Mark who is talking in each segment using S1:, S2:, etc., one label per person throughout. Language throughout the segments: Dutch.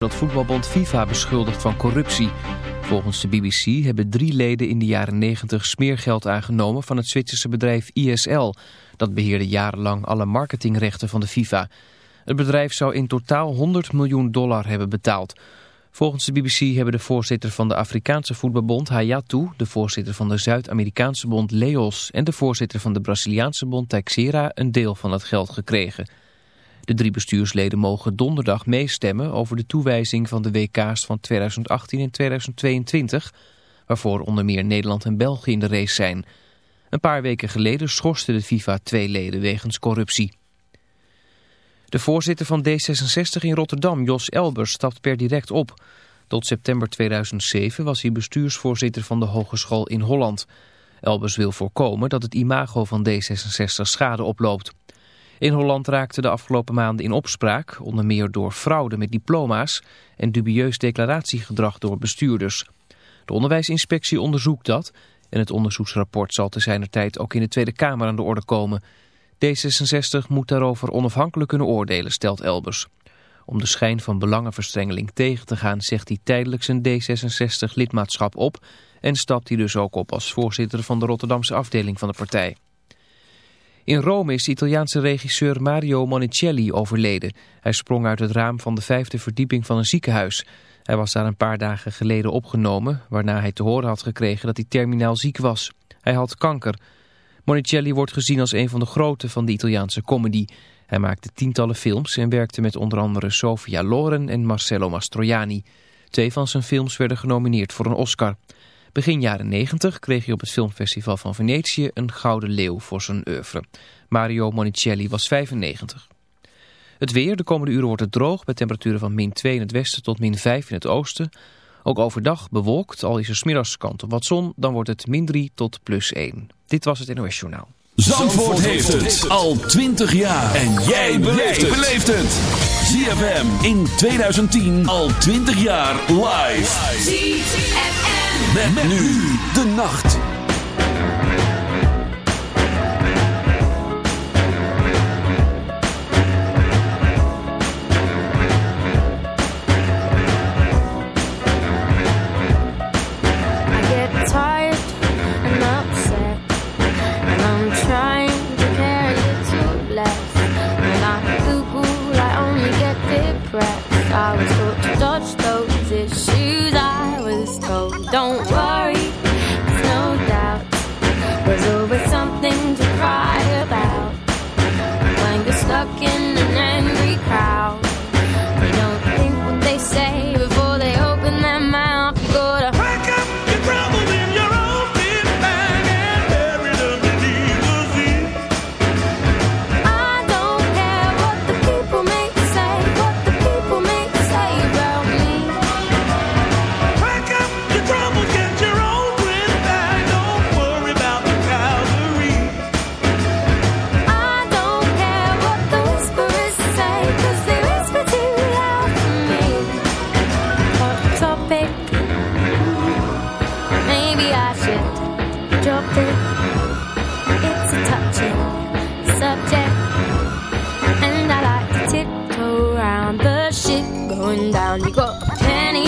S1: dat voetbalbond FIFA beschuldigt van corruptie. Volgens de BBC hebben drie leden in de jaren 90 smeergeld aangenomen van het Zwitserse bedrijf ISL. Dat beheerde jarenlang alle marketingrechten van de FIFA. Het bedrijf zou in totaal 100 miljoen dollar hebben betaald. Volgens de BBC hebben de voorzitter van de Afrikaanse voetbalbond Hayatu, de voorzitter van de Zuid-Amerikaanse bond Leos en de voorzitter van de Braziliaanse bond Teixeira een deel van het geld gekregen. De drie bestuursleden mogen donderdag meestemmen over de toewijzing van de WK's van 2018 en 2022, waarvoor onder meer Nederland en België in de race zijn. Een paar weken geleden schorste de FIFA twee leden wegens corruptie. De voorzitter van D66 in Rotterdam, Jos Elbers, stapt per direct op. Tot september 2007 was hij bestuursvoorzitter van de Hogeschool in Holland. Elbers wil voorkomen dat het imago van D66 schade oploopt. In Holland raakte de afgelopen maanden in opspraak, onder meer door fraude met diploma's en dubieus declaratiegedrag door bestuurders. De onderwijsinspectie onderzoekt dat en het onderzoeksrapport zal te zijner tijd ook in de Tweede Kamer aan de orde komen. D66 moet daarover onafhankelijk kunnen oordelen, stelt Elbers. Om de schijn van belangenverstrengeling tegen te gaan zegt hij tijdelijk zijn D66 lidmaatschap op en stapt hij dus ook op als voorzitter van de Rotterdamse afdeling van de partij. In Rome is de Italiaanse regisseur Mario Monicelli overleden. Hij sprong uit het raam van de vijfde verdieping van een ziekenhuis. Hij was daar een paar dagen geleden opgenomen, waarna hij te horen had gekregen dat hij terminaal ziek was. Hij had kanker. Monicelli wordt gezien als een van de groten van de Italiaanse comedy. Hij maakte tientallen films en werkte met onder andere Sofia Loren en Marcello Mastroianni. Twee van zijn films werden genomineerd voor een Oscar. Begin jaren 90 kreeg hij op het filmfestival van Venetië een gouden leeuw voor zijn oeuvre. Mario Monicelli was 95. Het weer, de komende uren wordt het droog bij temperaturen van min 2 in het westen tot min 5 in het oosten. Ook overdag bewolkt, al is er smiddags kant op wat zon, dan wordt het min 3 tot plus 1. Dit was het NOS Journaal.
S2: Zandvoort, heeft het al 20 jaar. En jij beleeft het. ZFM in 2010 al 20 jaar live.
S3: ZFM.
S2: Met, met nu de nacht.
S4: I get got a penny.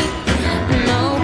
S4: No.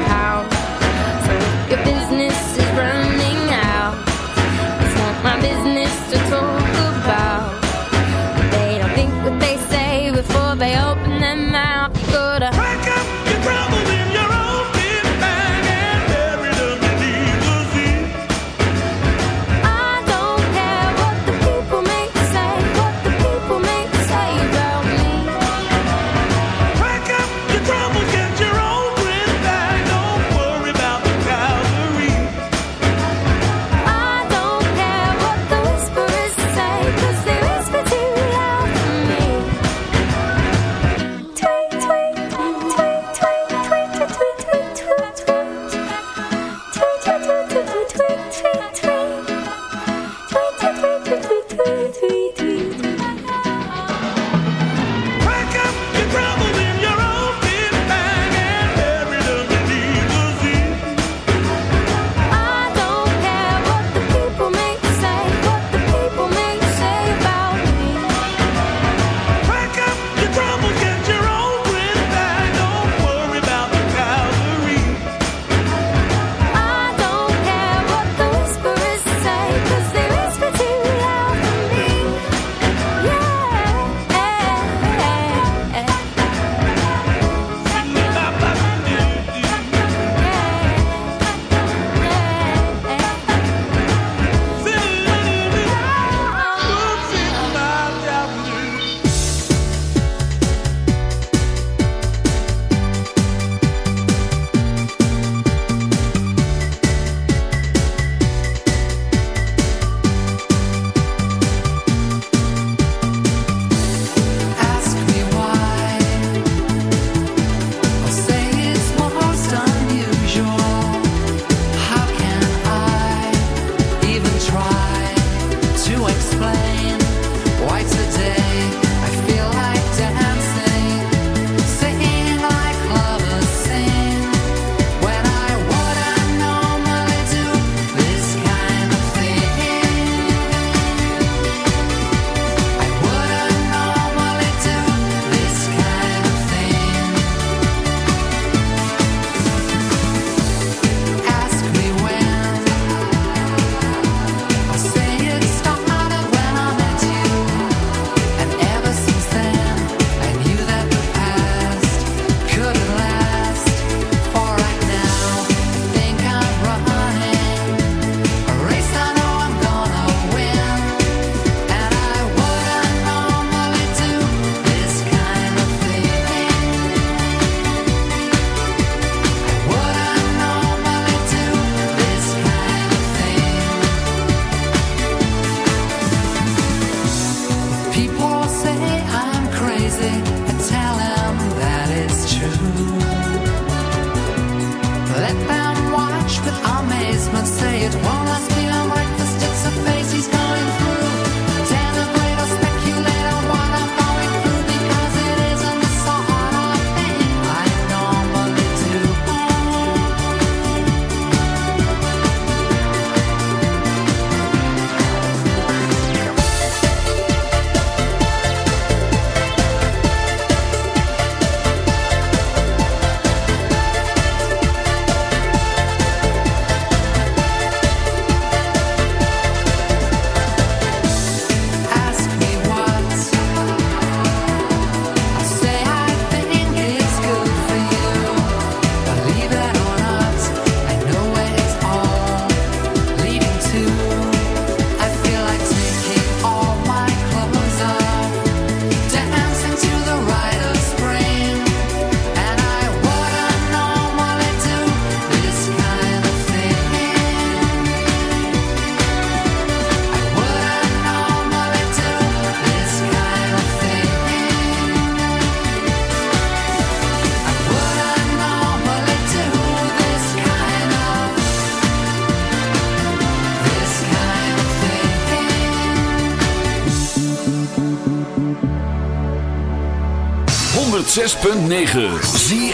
S5: 106.9 ZFN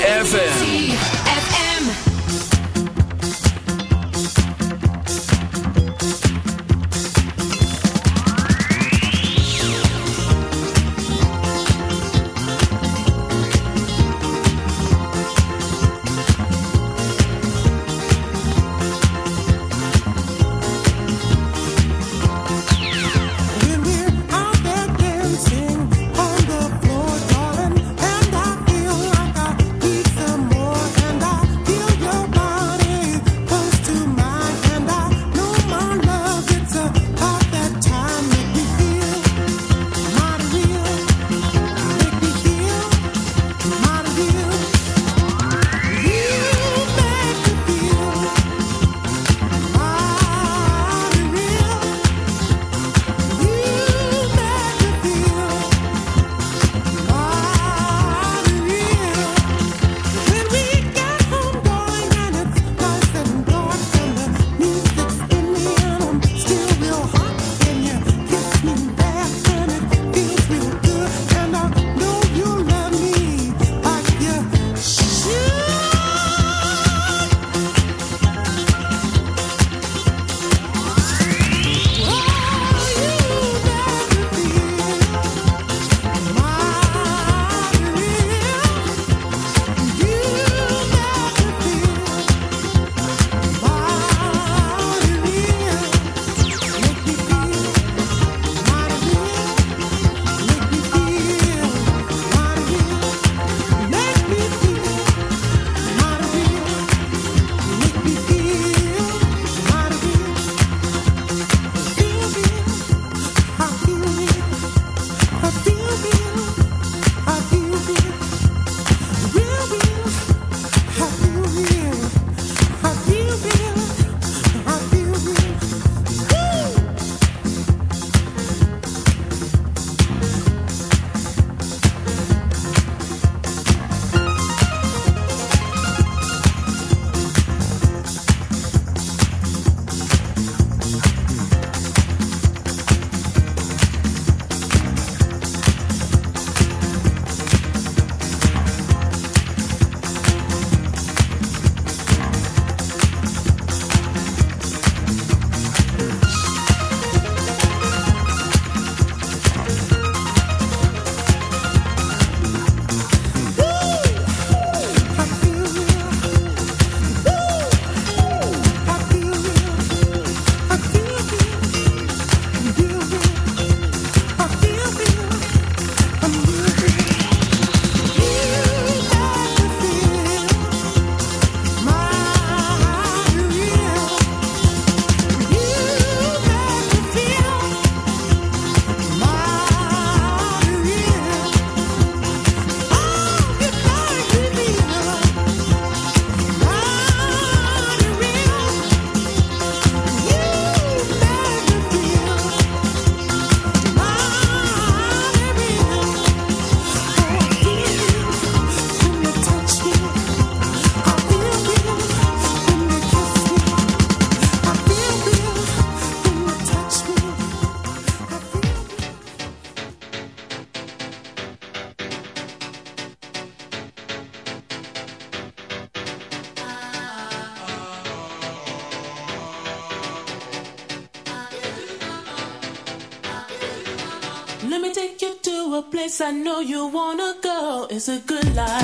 S3: a good life.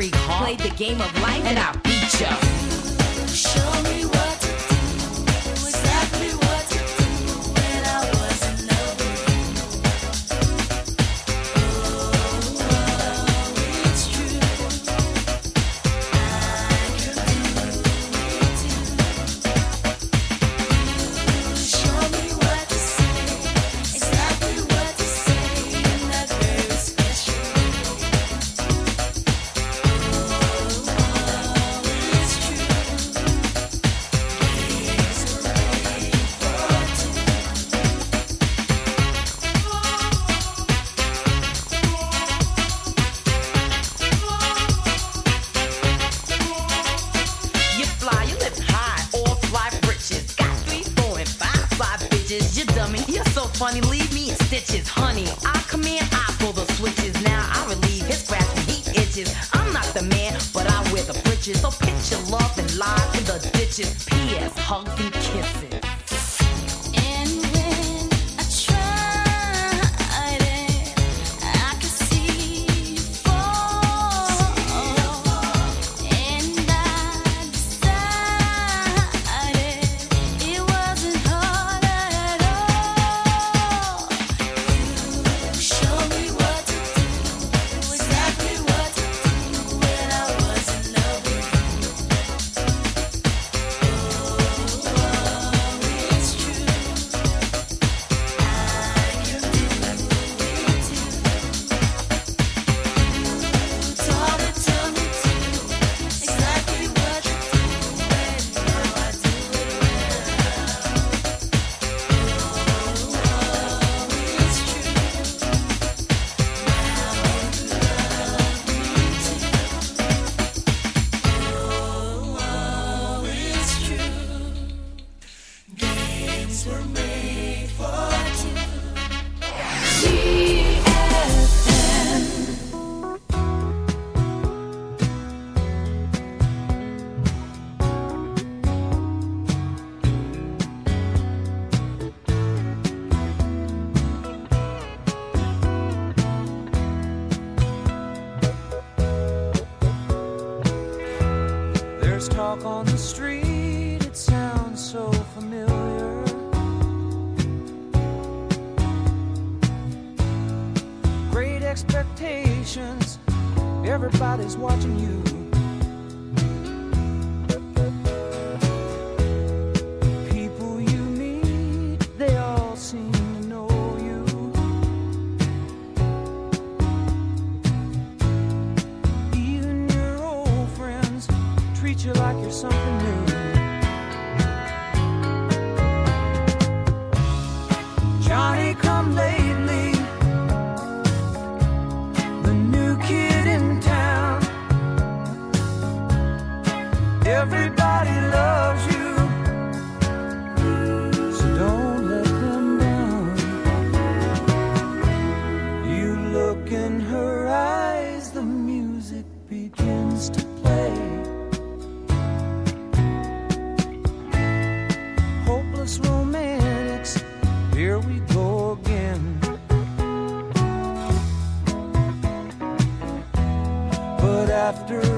S6: freak, huh? Played the game of life and I beat ya.
S7: Show me what
S2: after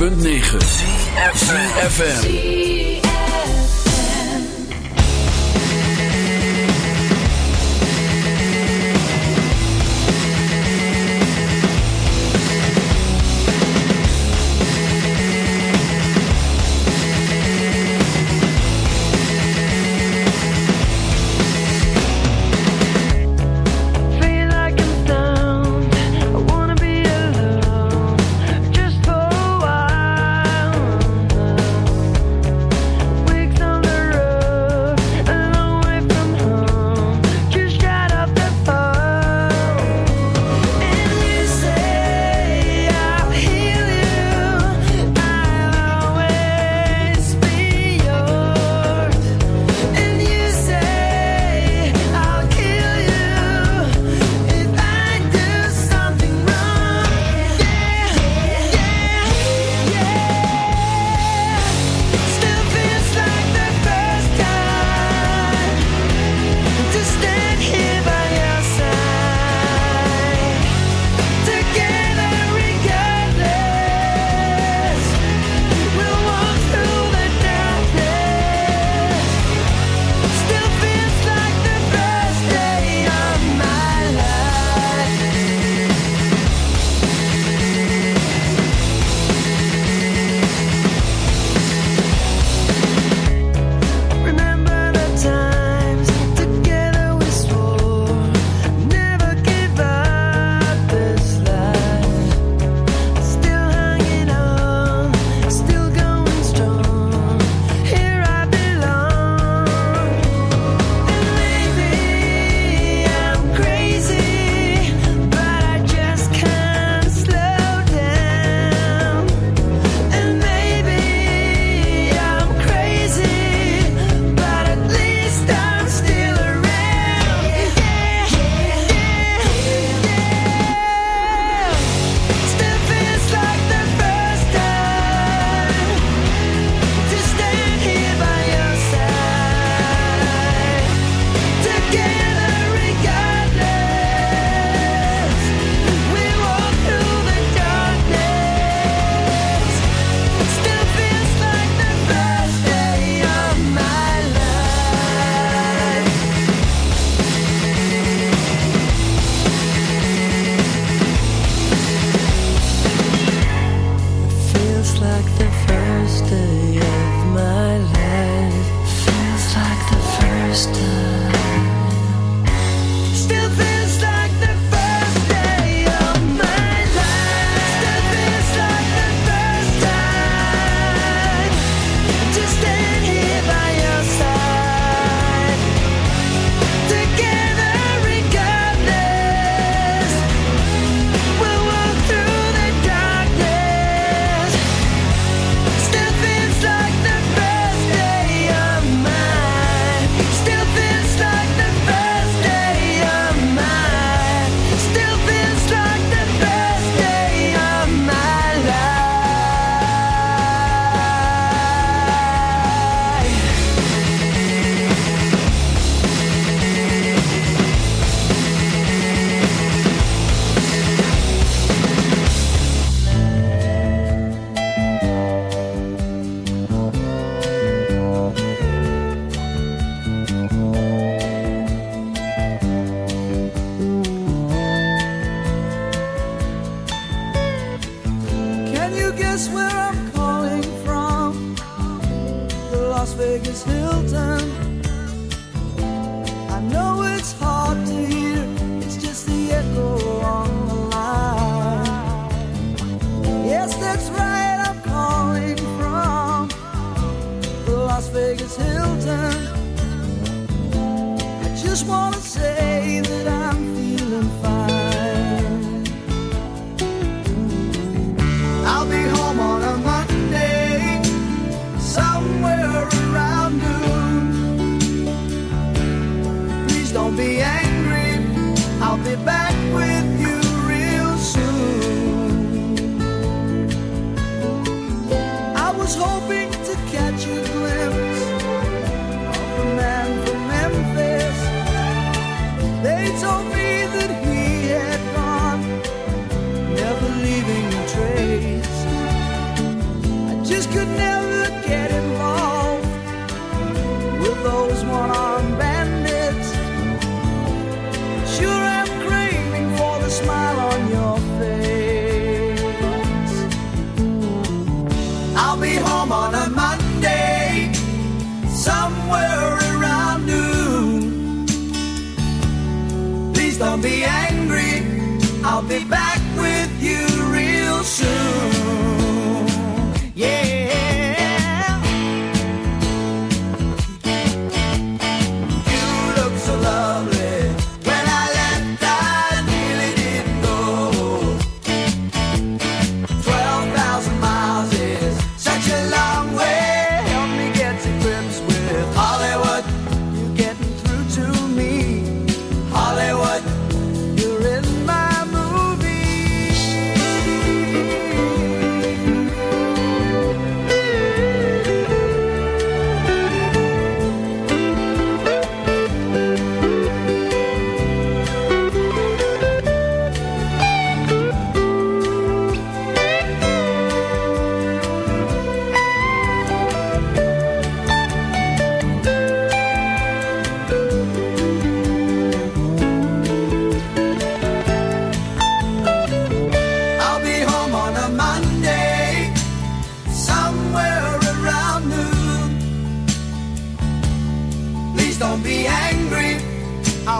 S2: 106.9 FM.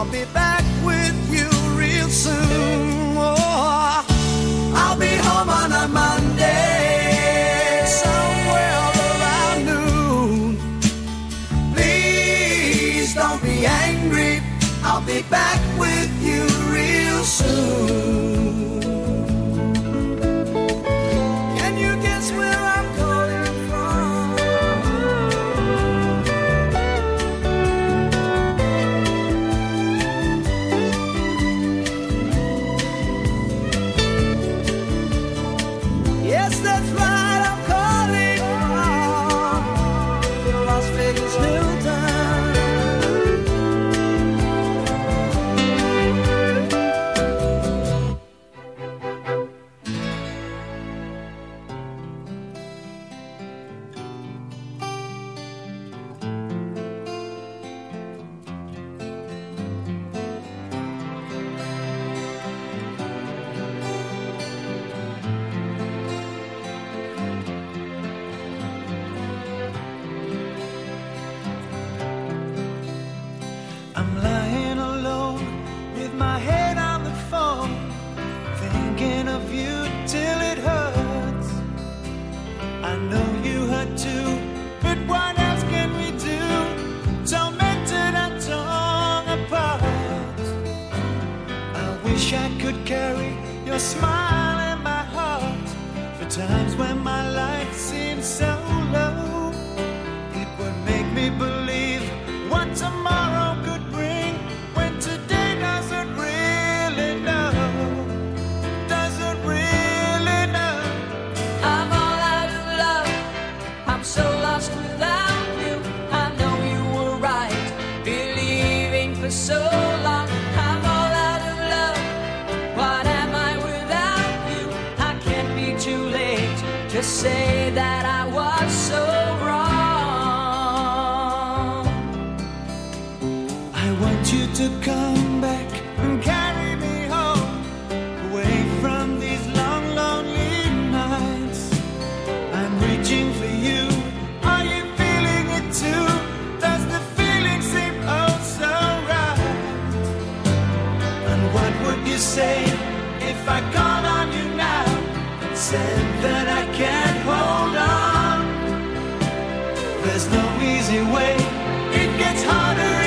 S8: I'll be back.
S9: that I
S10: can't hold on. There's no easy way, it gets harder.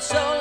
S9: So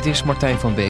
S1: Dit is Martijn van Beek.